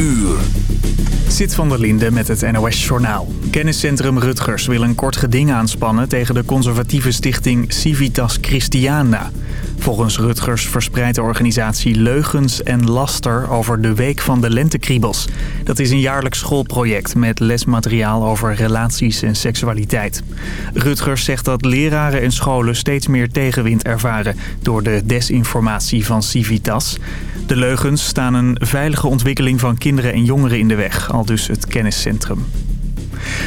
uur. Zit van der Linde met het NOS-journaal. Kenniscentrum Rutgers wil een kort geding aanspannen tegen de conservatieve stichting Civitas Christiana. Volgens Rutgers verspreidt de organisatie leugens en laster over de Week van de Lentekriebels. Dat is een jaarlijks schoolproject met lesmateriaal over relaties en seksualiteit. Rutgers zegt dat leraren en scholen steeds meer tegenwind ervaren door de desinformatie van Civitas. De leugens staan een veilige ontwikkeling van kinderen en jongeren in de weg, al dus het kenniscentrum.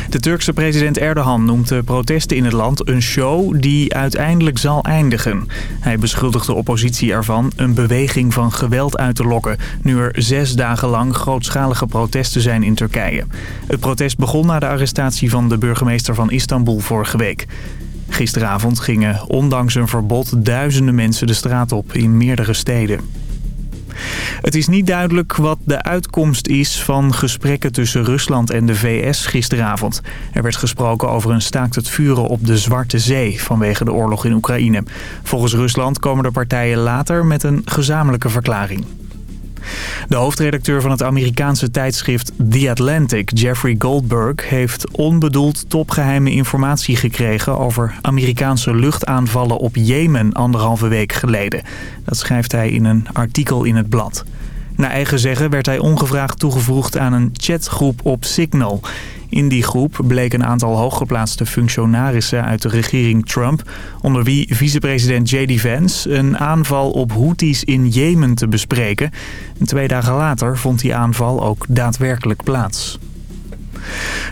De Turkse president Erdogan noemt de protesten in het land een show die uiteindelijk zal eindigen. Hij beschuldigt de oppositie ervan een beweging van geweld uit te lokken... nu er zes dagen lang grootschalige protesten zijn in Turkije. Het protest begon na de arrestatie van de burgemeester van Istanbul vorige week. Gisteravond gingen ondanks een verbod duizenden mensen de straat op in meerdere steden. Het is niet duidelijk wat de uitkomst is van gesprekken tussen Rusland en de VS gisteravond. Er werd gesproken over een staakt het vuren op de Zwarte Zee vanwege de oorlog in Oekraïne. Volgens Rusland komen de partijen later met een gezamenlijke verklaring. De hoofdredacteur van het Amerikaanse tijdschrift The Atlantic, Jeffrey Goldberg... heeft onbedoeld topgeheime informatie gekregen over Amerikaanse luchtaanvallen op Jemen anderhalve week geleden. Dat schrijft hij in een artikel in het blad. Naar eigen zeggen werd hij ongevraagd toegevoegd aan een chatgroep op Signal. In die groep bleek een aantal hooggeplaatste functionarissen uit de regering Trump... onder wie vicepresident J.D. Vance een aanval op Houthis in Jemen te bespreken. twee dagen later vond die aanval ook daadwerkelijk plaats.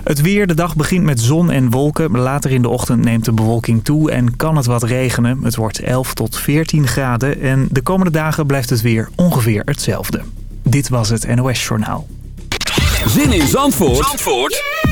Het weer, de dag begint met zon en wolken. Later in de ochtend neemt de bewolking toe en kan het wat regenen. Het wordt 11 tot 14 graden en de komende dagen blijft het weer ongeveer hetzelfde. Dit was het NOS Journaal. Zin in Zandvoort, Zandvoort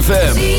ZFM.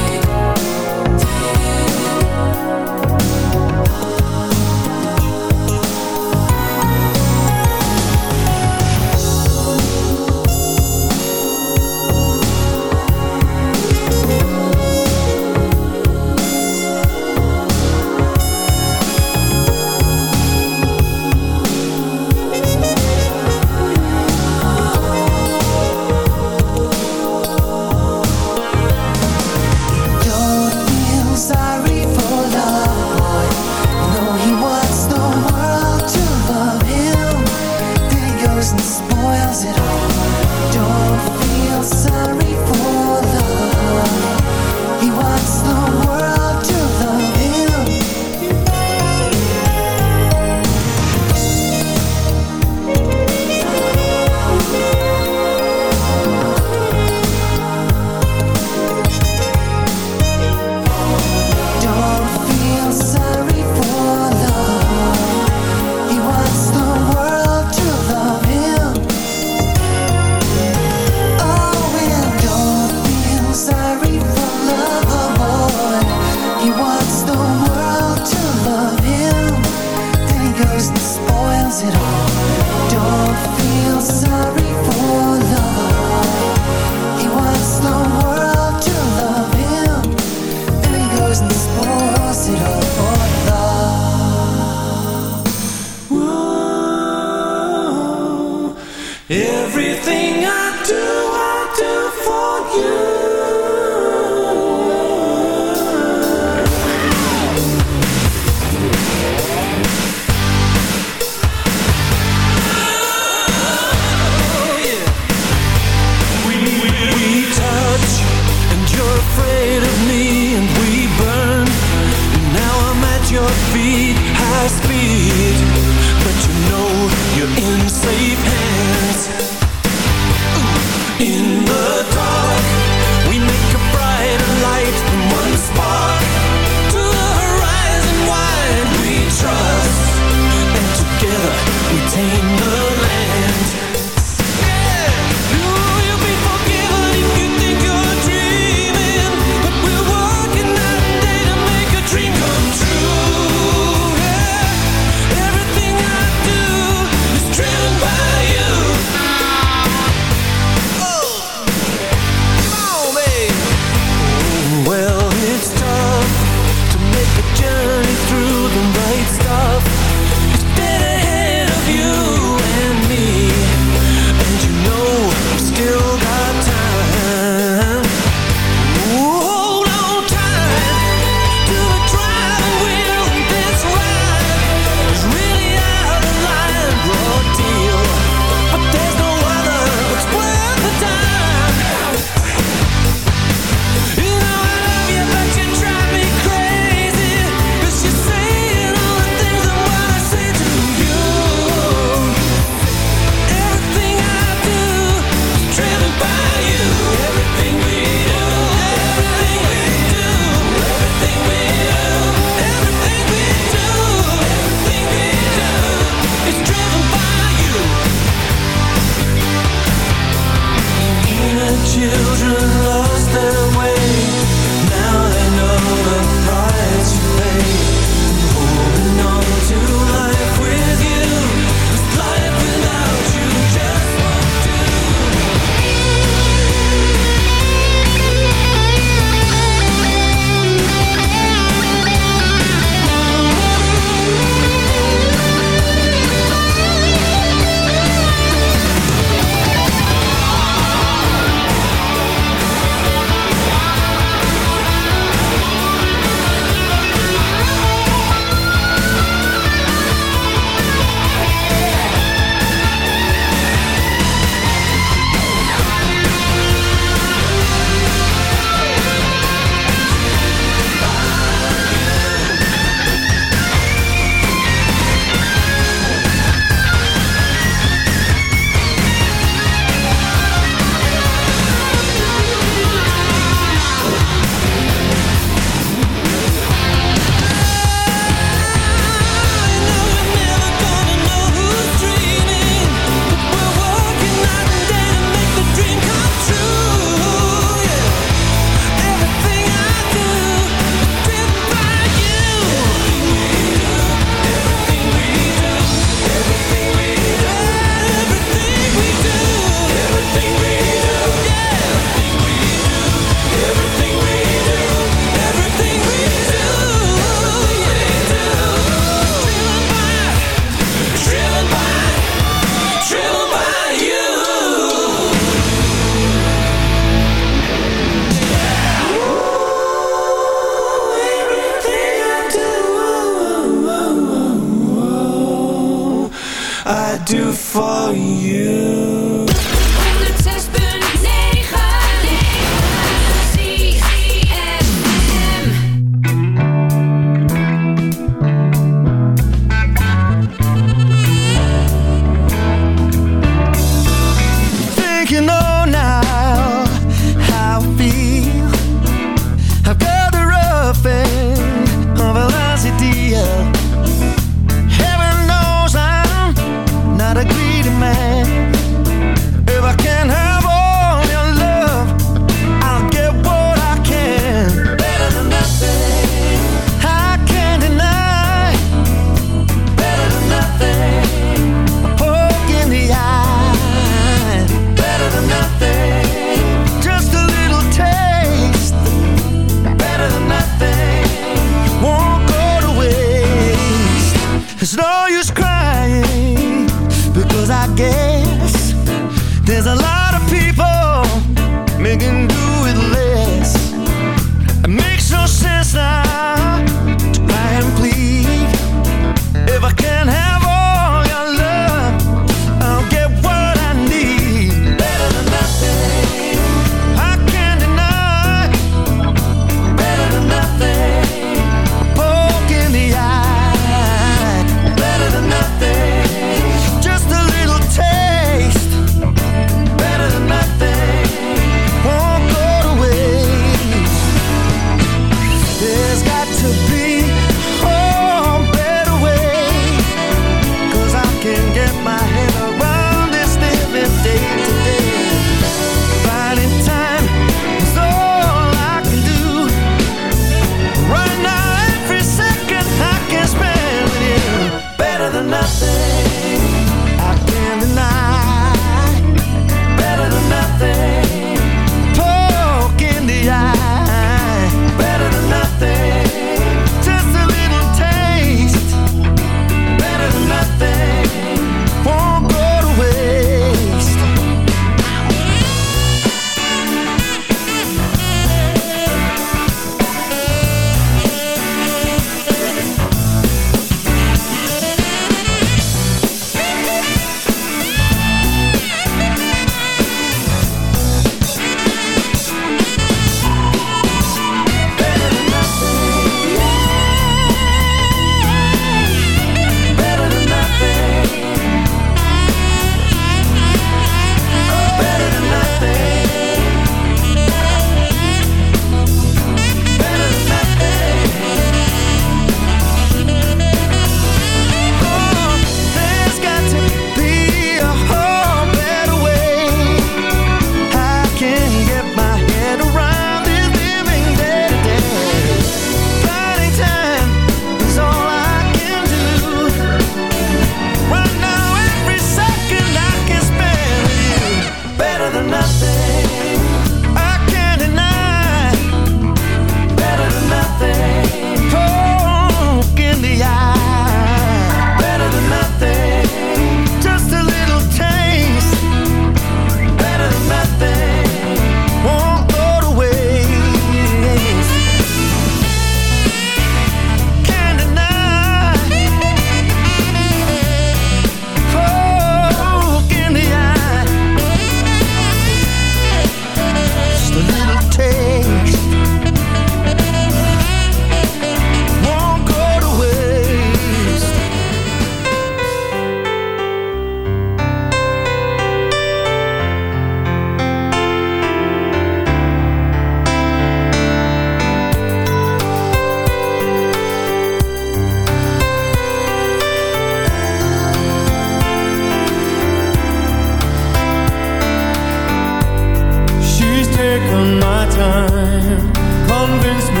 time. Convince me.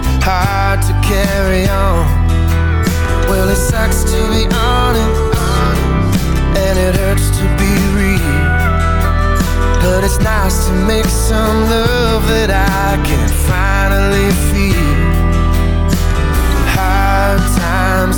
hard to carry on. Well, it sucks to be honest, and it hurts to be real. But it's nice to make some love that I can finally feel. Hard times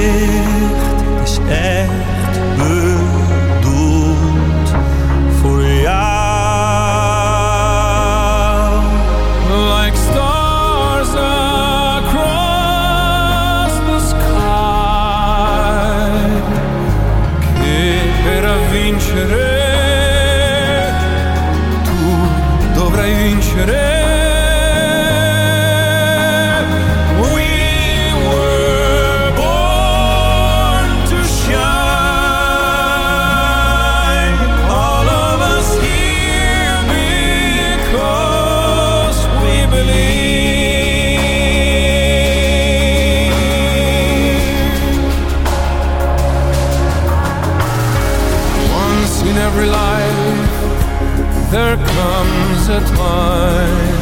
Comes a time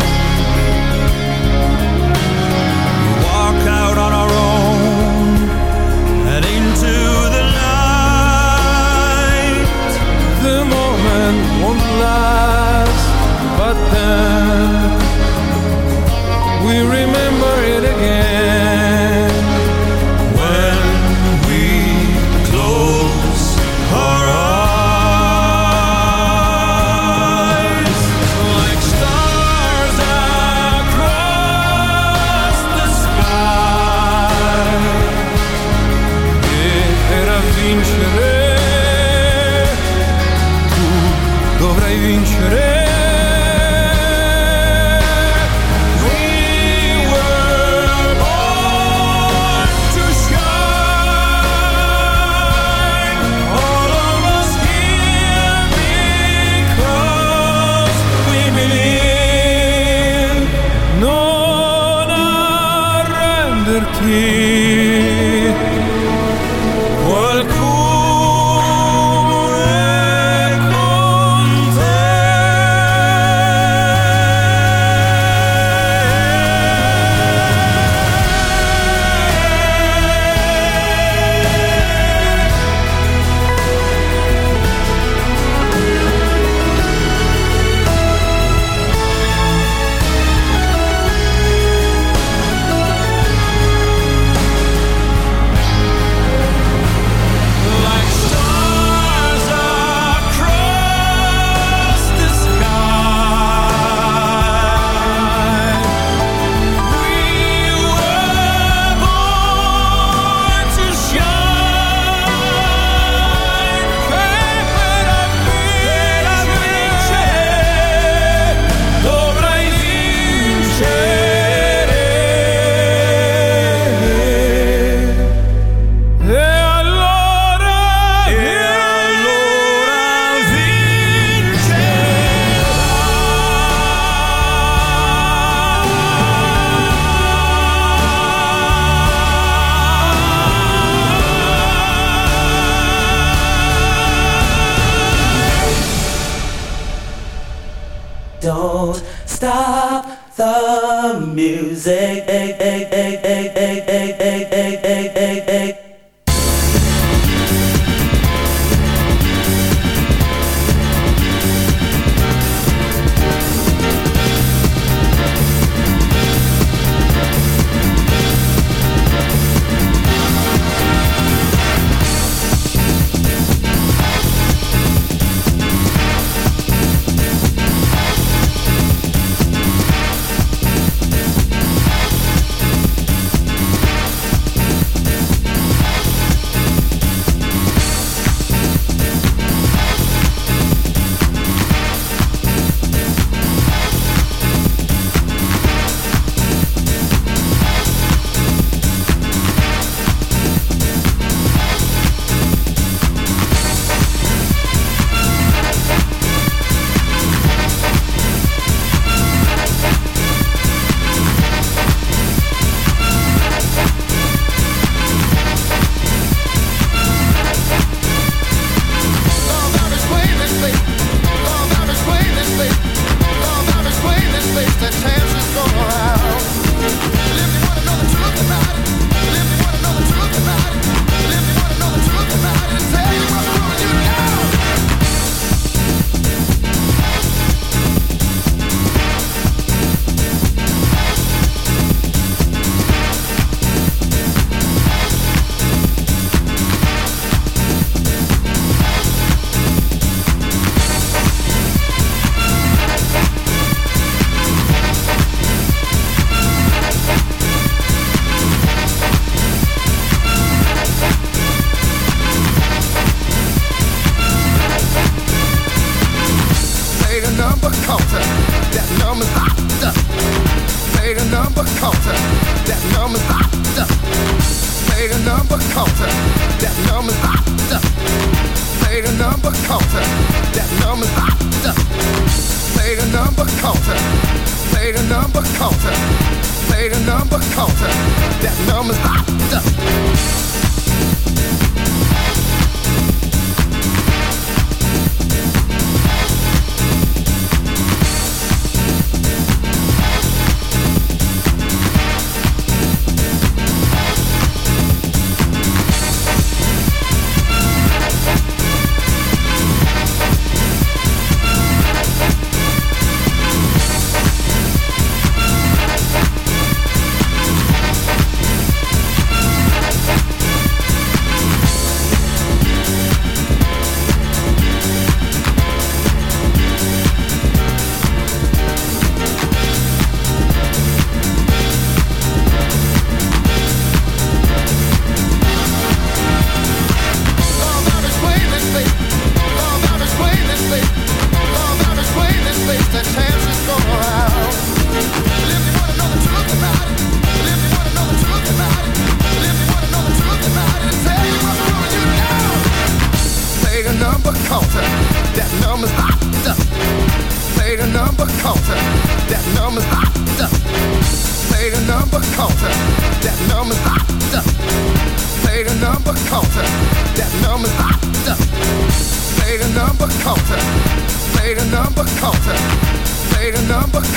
We walk out on our own and into the light. The moment won't last, but then we remember it again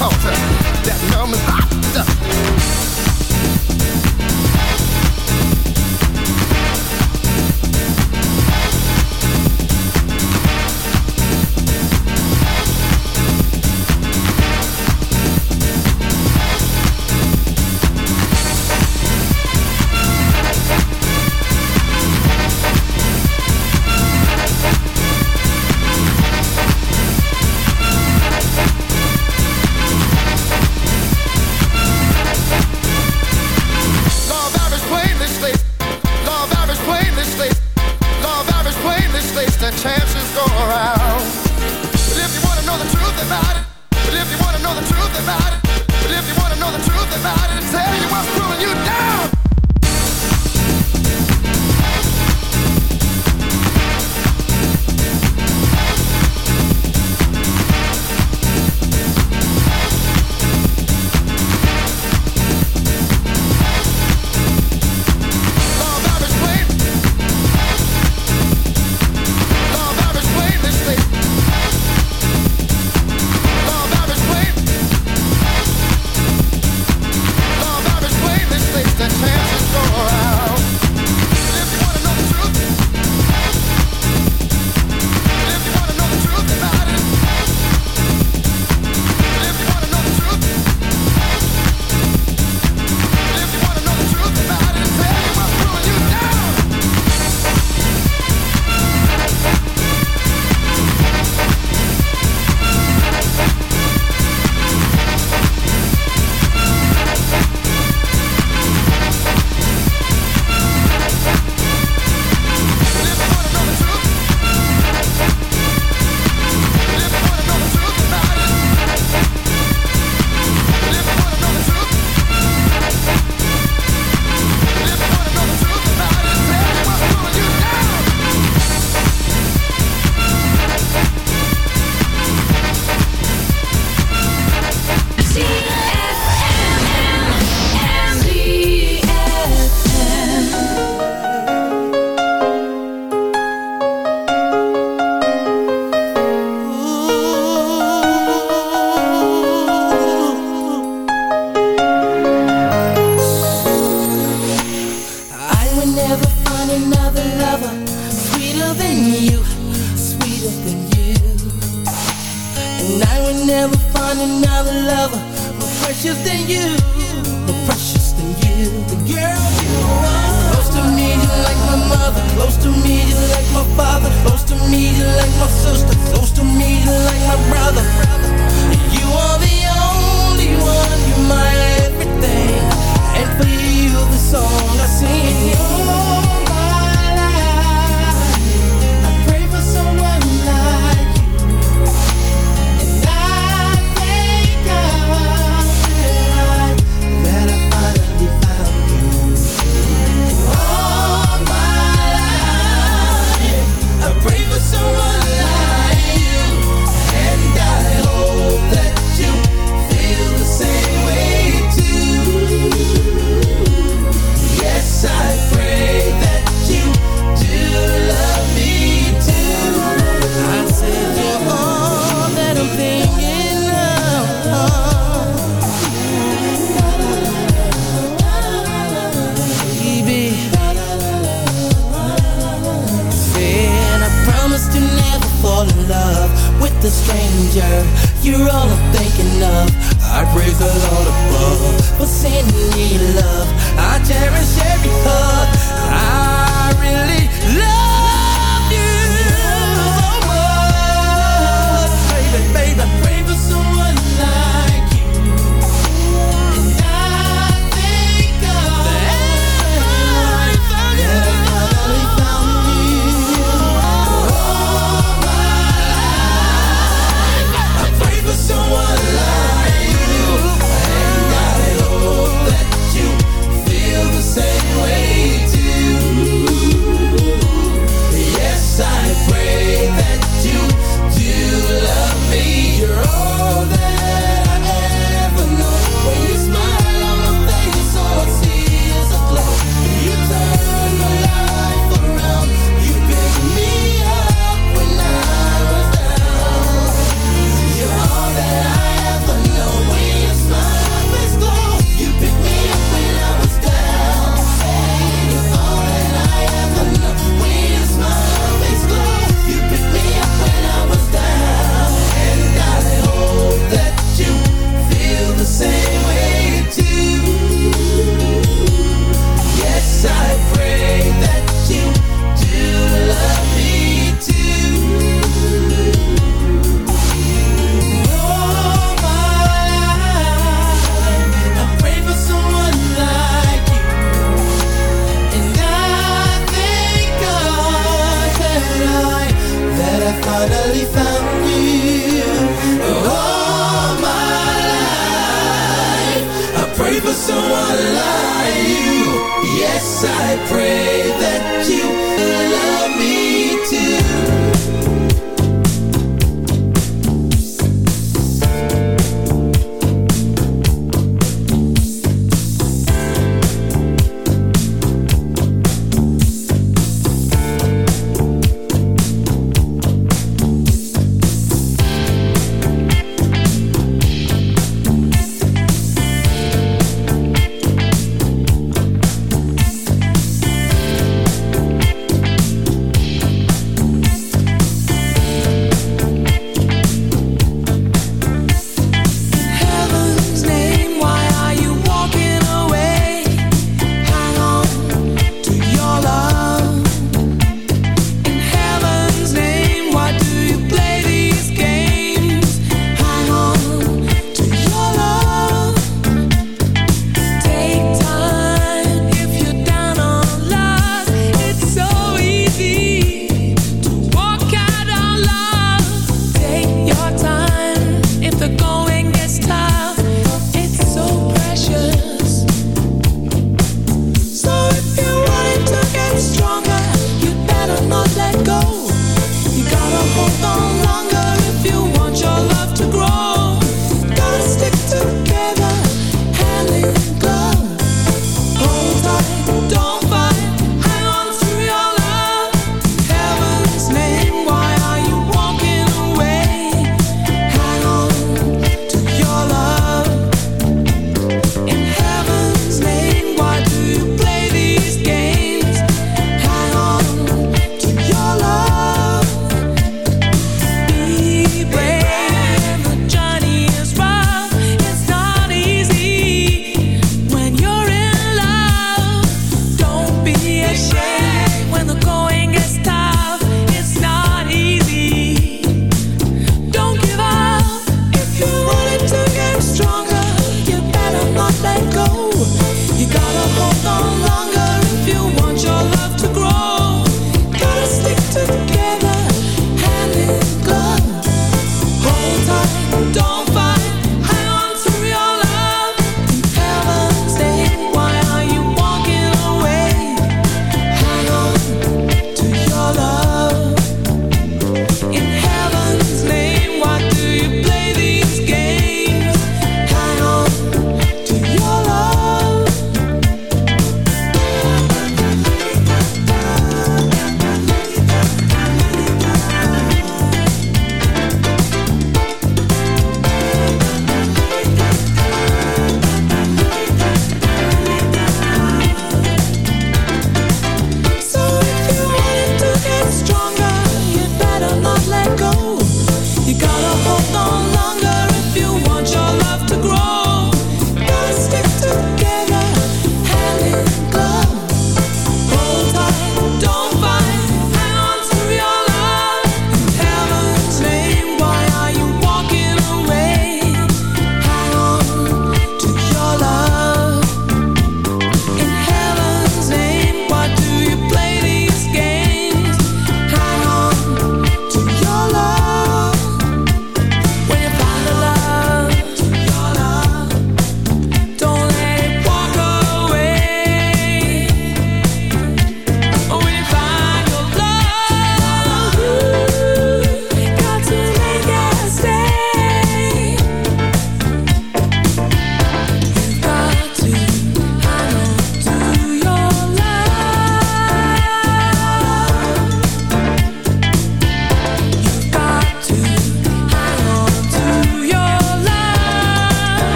Dat that numbs